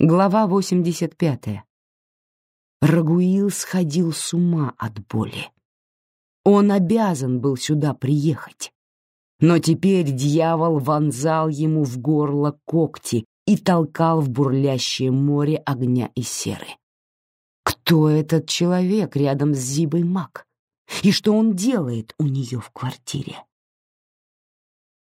Глава 85. Рагуил сходил с ума от боли. Он обязан был сюда приехать. Но теперь дьявол вонзал ему в горло когти и толкал в бурлящее море огня и серы. Кто этот человек рядом с Зибой Мак? И что он делает у нее в квартире?